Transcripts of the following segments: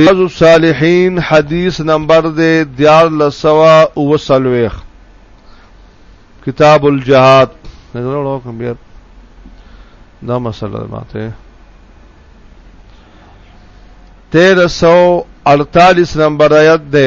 رياض الصالحين حديث نمبر دے دیار لسوا او سلویخ کتاب الجهاد نظر اڑو کم بیر دا مسئلہ ماتے تیرہ سو اڑتالیس نمبر آیت دے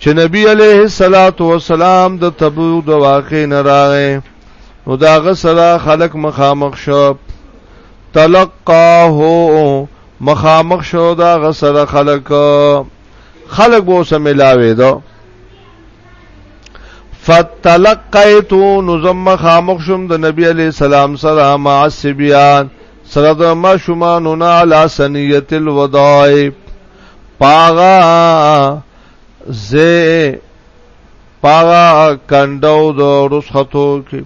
چې نبی عليه الصلاة والسلام د تبوک د واقع نه راغې نو دا غسرا خلق مخامخ شو تلقاه مخامخ شو دا غسرا خلق خلق بو سم ملاوي دو فتلقیت نظم خامخ شم د نبی علی السلام سره مع السبیان سره د ما شومان علی سنیت الوداع پاغا زه پاغا کندو د رسختو کې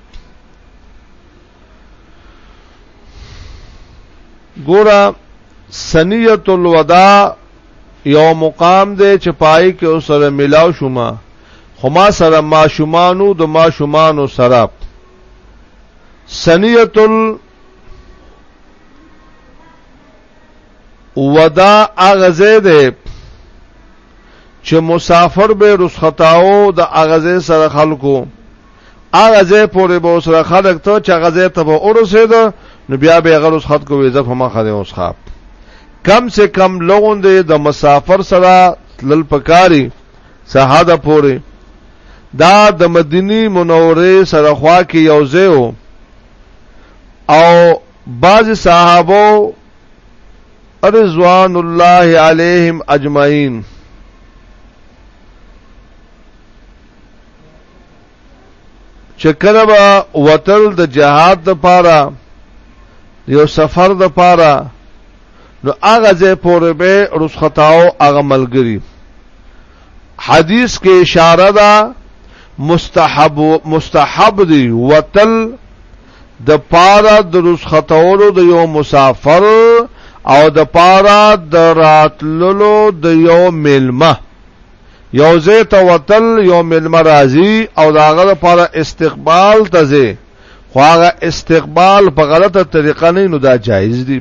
ګورا سنیت الوداع یو مقام دی چې پای کې اوسره ملاو شوما خو ما سره ما شومانو د ما شومانو سره سنیت ال ودا اغزه ده چې مسافر به رسختاو د اغزه سره خلکو اغزه پورې به سره خلک ته چې اغزه ته به اورسید نو بیا به غل رسخت کو ویزه په مخه ده اوس خاب کم سے کم لوګون دې د مسافر سره تلل پکاري سهاده پورې دا د مدینی منورې سره خوا کې یو ځای او بعض صحابه رضوان الله علیهم اجمعین چې کله به وتل د جهاد د پاره یو سفر د پاره نو هغه ځې پورې به رسختاو هغه ملګری حدیث کې اشاره ده مستحب مستحب دی وتل د پاره د رسختولو د یو مسافر او د پاره د راتللو د یو ملمه یو زه ته وتل یو ملمه راځي او داغه لپاره استقبال ته ځي خو هغه استقبال په غلطه طریقه نه نو دا جایز دی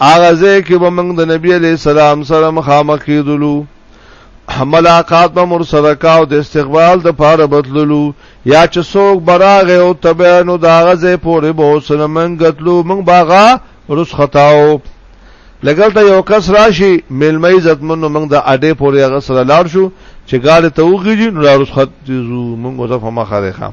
هغه ځای کې به موږ د نبی علی السلام سره مخامخ کېدلو ملاقات به مر سره کاو د استقبال د پاره بدللو یا چې څوک براغه او تبع نو دا غزه پورې به سره موږ غتلو موږ باغه رس خطاو لګل ته یو کس راشي ملمه عزت منو موږ د اډې پورې غسر لاړ شو چې ګاله ته وګیږي نو رس خط زو موږ وظیفه ما خره خام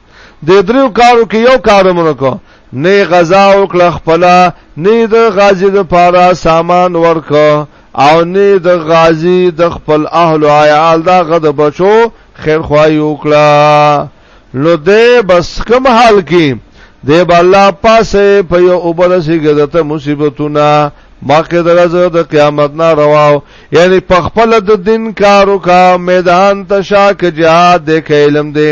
د دریو کارو کې یو کار مرکو نه غزا او کړه خپل نه د غازی د پاره سامان ورکو او نه د غازی د خپل اهل او عیال دا غد بچو خیر خوای وکړه نو دې بس کم حال کې دې بالا پاسه په یو وبرسي غزته مصیبتونه مخکې درځه د قیامت نه رواو یعنی په خپل د دین کارو کا میدان تشا ک جهاد د علم دې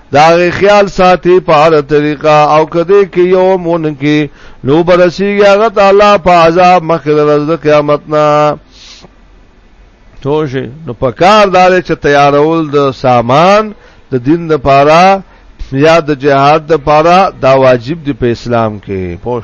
دا غي خیال ساتي په هر طریقه او کده کې یو مون کې نو برسیږي هغه تعالی په عذاب مخکې ورځ قیامت نه توشه نو په کار دار چې تیارول د سامان د دین د پاره یا د جهاد د پاره دا واجب دی په اسلام کې پوه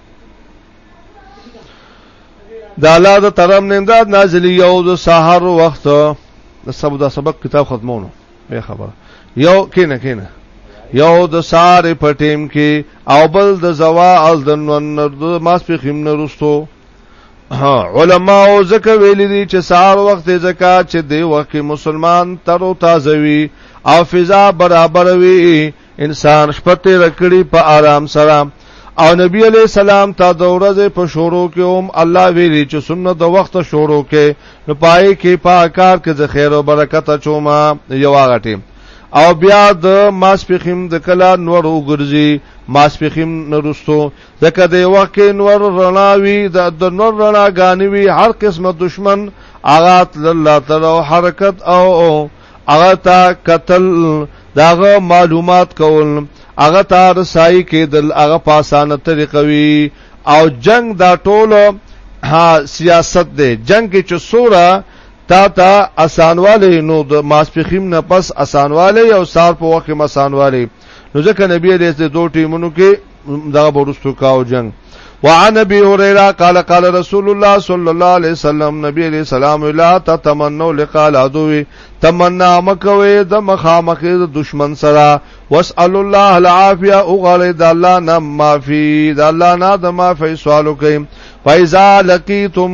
د الله د ترم نه امداد نازل یو د سحر وخت د سبا د سبق کتاب ختمونو به خبر یو کینه کینه یو د سار پټیم کې او بل د زوا ال د نن د ماس په خیم نه رستو علما او زکه ویل دي چې سار وخت زکات چې دی وخت مسلمان تر او تازه وي او فضا برابر وي انسان شپه تیر کړی په آرام سره او نبی علی سلام تا د ورځې په شورو کې هم الله ویلي چې سنت د وخت شورو کې نو پای کې پاکار کې د خیر او برکت چوما یو غټي او بیا د ماسپخیم د کلا نور وګرځي ماسپخیم نرستو ځکه د وخت کې نور رڼاوي د نور رڼا غانوي هر قسمه دشمن آغات لله تعالی حرکت او هغه تا قتل داغه معلومات کول هغه تا رسای کېدل هغه په اسانه طریقه وی او جنگ دا ټول ها سیاست دی جنگ کې چې سوره تا ته اسانواله نو د ماسپخیم نه پس اسانواله او سار په وخت کې مسانواله نو ځکه نبی دې دوه ټیمونو کې دا ورستو کاو جنگ وعن ابي هريره قال قال رسول الله صلى الله عليه وسلم نبي عليه السلام لا تتمنوا لقاء العدو تمنا مکوي د مخامخ د دشمن سره واسال الله العافيه او غره د الله نه معافي د الله نه د معافي سوال وکي فاذا لقيتم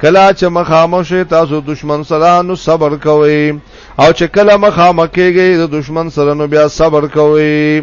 کلا چې مخامخ شي تاسو دشمن سره نو صبر کوي او چې کله مخامخ کېږي د دشمن سره نو بیا صبر کوي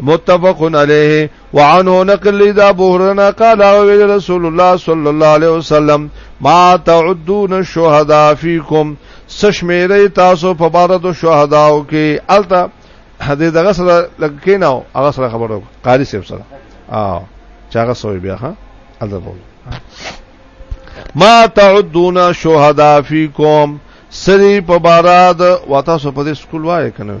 متفق علیه وعنه نقل دا بحرنا قال رسول الله صلی الله علیه وسلم ما تعدون الشهداء فیکم سشمیره تاسو په بار د شهداو کې الته هدي دغه سره لکه نه هغه سره خبرو قاری صاحب سره اه چاغه سوې بیا ها الته بول ما تعدون شهدا فیکم سری په باراد وتا سو په دې سکول وای کنه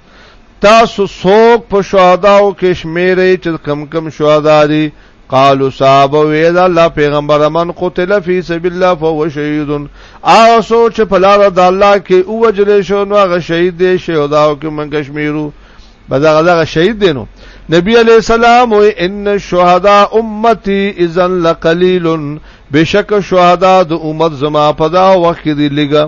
تاسو څوک په شهداو کې شمیرې چې کم کم شهدا دي قالو صاحب ویل الله پیغمبر من قتل فی سبیل الله فهو شهید او سوچ په لار د الله کې او وجل شو نو هغه شهید دی شهداو کې من کشمیرو بدغه دغه شهید دی نو نبی علیہ السلام وی ان الشهداء امتی اذا لقلیل بشک شهدا د امت زما پدا وخت دی لګا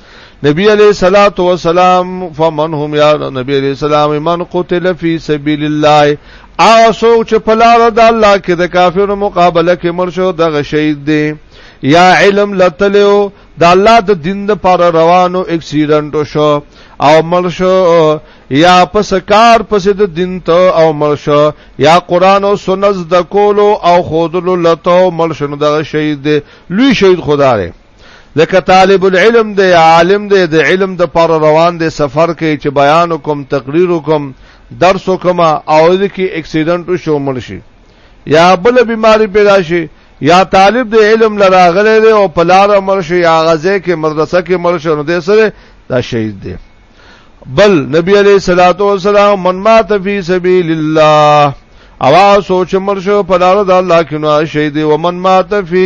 نبی علیہ الصلات والسلام فمن هم یا نبی علیہ السلام من قتل فی سبیل الله او سوچ چې په لار د الله کې د کافرو مقابله کې مرشو د شهید دی یا علم لتلو د الله د دین د پر روانو اکسیډنټ شو او مرشو یا پس کار پس د دین ته او مرشو یا قران او سنت د کولو او خودلو لته مرشو د شهید دی لوی شهید خدای لکه طالب العلم دی عالم دی د علم د پر روان دی سفر کې چې بیان کوم تقریر کوم درس کوم او د کې اکسیډنټ شو مړ شي یا بل بیماری پیدا شي یا طالب د علم لراغله دی او پلار مړ شي یا غزه کې مدرسه کې مړ شي نو دې سره دا شهید دی بل نبی علیہ الصلوۃ والسلام من مات فی سبیل الله اوا سوچ مړ شو پلار د الله کې نو شهید او من مات فی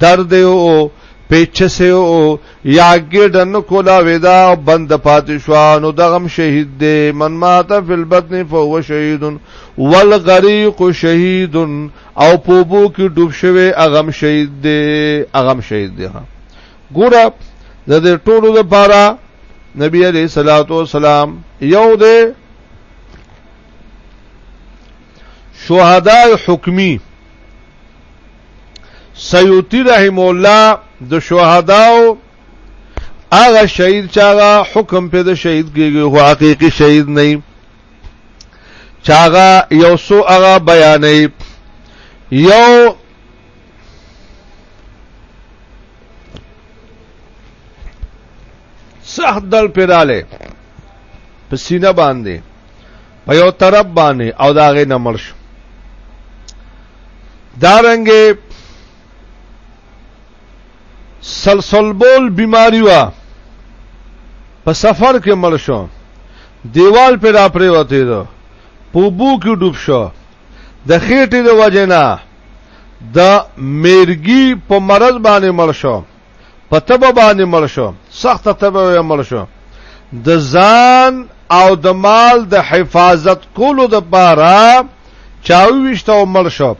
درد او پیچسه او یا ګډن کولا ودا بند پاتې شو نو دغم شهید دی من مات فی البطن فهو شهید والغریق شهید او پوبو کې ډوب شوی اغم شهید دی اغم شهید دی ګوره د دې ټولو لپاره نبی علیہ الصلوۃ والسلام یو دی شهدا حکمی سیوطی رحم الله د شهداو هغه شهید چاغه حکم په د شهید کېږي هو حقيقي شهید نه چاغه یو سو هغه بیانې یو سخت دل پیراله پسینه باندې په یو طرف باندې او دا غي نه مرش دارنګه سلسل بول بیماری وا په سفر کې مړ شو دیوال پر را پریوته ده په بو کې ډوب شو د خېټې د وجنا د میرګي په مرض باندې مړ شو په تبه باندې مړ شو سخت تبه یې مړ شو د ځان او د مال د حفاظت کولو د پاره چاويشت او مړ شو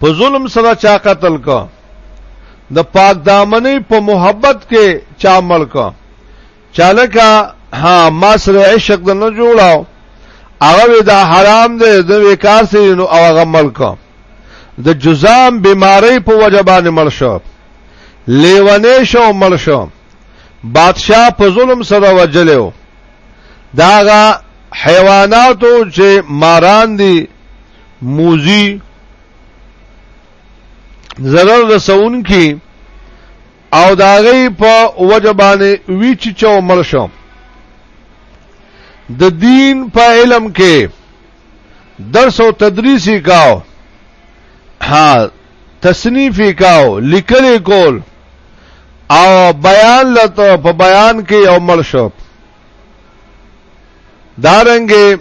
په ظلم سره چا قتل کو د پاک دامنې په محبت کې چا مړ کو چالکا ها ما سره عشق د نه جوړاو هغه دا حرام دی د وکار سي نو هغه ملک د جزام بیماری په وجه باندې مړ شو لیونې شو مړ شو بادشاہ په ظلم سره وجلو داغه حیواناتو چې ماران دي موزي zarar رسون کی او دا غي په وجبانه وی چې چو مرشم د دین په علم کې درس او تدریس کاو ها تصنیف کاو لیکل کول او بیان لته په بیان کې او مرشم دارنګه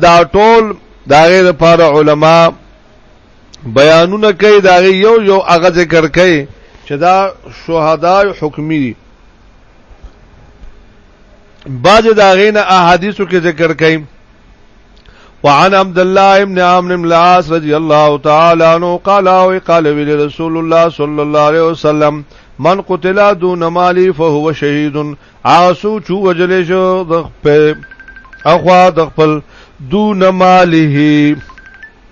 دا ټول دا غیر لپاره علما بیانونه کوي دا یو یو هغه ذکر کوي چې دا شهدا حکمی دي بعض دا غینه احادیثو کې ذکر کوي وعن عبد الله ابن عمرو بن العاص رضی الله تعالی عنہ قال او قال رسول الله صلی الله علیه وسلم من قتل دون مالی فهو شهید عاصو چو وجل شو د خپل اخوا د خپل دون مالیه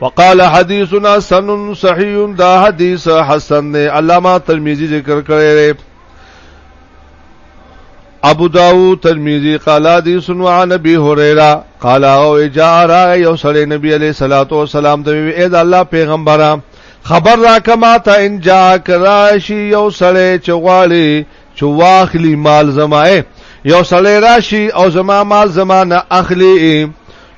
وقال حدیثنا سنن صحیح دا حدیث حسن نے علامہ ترمذی ذکر کرے رہے ابو داود ترمذی قال حدیث عن ابي هريره قال او جاء را یو سره نبی علیہ الصلوۃ والسلام ته وی اے دا الله پیغمبره خبر را کما ته ان جاء کراشی یو سره چغوالی چواخلی مال زمای یو سره راشی او زما مال زمانه اخلی